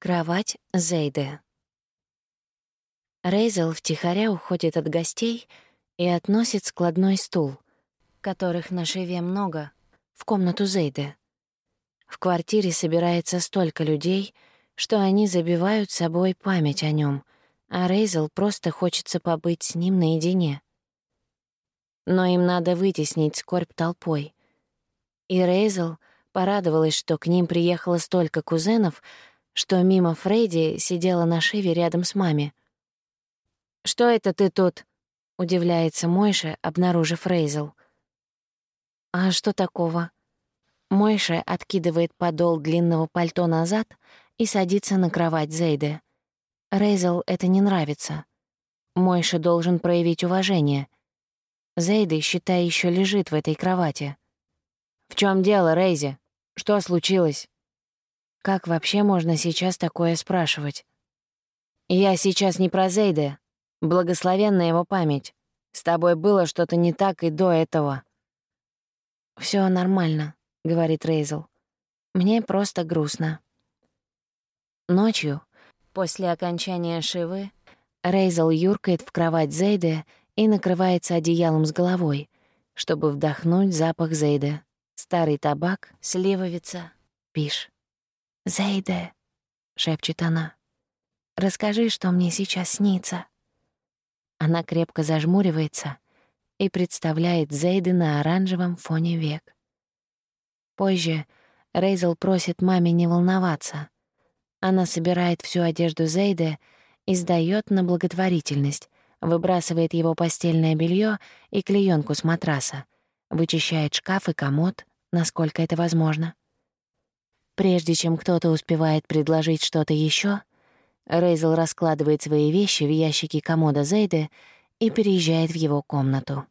Кровать Зейды. Рейзел втихаря уходит от гостей и относит складной стул, которых на шиве много, в комнату Зейды. В квартире собирается столько людей, что они забивают собой память о нем, а Рейзел просто хочется побыть с ним наедине. Но им надо вытеснить скорбь толпой. И Рейзел порадовалась, что к ним приехало столько кузенов — что мимо Фредди сидела на шиве рядом с мами. «Что это ты тут?» — удивляется Мойша, обнаружив Рейзел. «А что такого?» Мойша откидывает подол длинного пальто назад и садится на кровать Зейды. Рейзел это не нравится. Мойша должен проявить уважение. Зейды, считай, еще лежит в этой кровати. «В чем дело, Рейзи? Что случилось?» Как вообще можно сейчас такое спрашивать? Я сейчас не про Зейде. Благословенна его память. С тобой было что-то не так и до этого. Все нормально», — говорит Рейзел. «Мне просто грустно». Ночью, после окончания шивы, Рейзел юркает в кровать Зейды и накрывается одеялом с головой, чтобы вдохнуть запах Зейды. Старый табак, сливовица, пиш. «Зейде», — шепчет она, — «расскажи, что мне сейчас снится». Она крепко зажмуривается и представляет Зейды на оранжевом фоне век. Позже Рейзел просит маме не волноваться. Она собирает всю одежду Зейды и сдаёт на благотворительность, выбрасывает его постельное белье и клеёнку с матраса, вычищает шкаф и комод, насколько это возможно. Прежде чем кто-то успевает предложить что-то еще, Рейзел раскладывает свои вещи в ящики комода Зейды и переезжает в его комнату.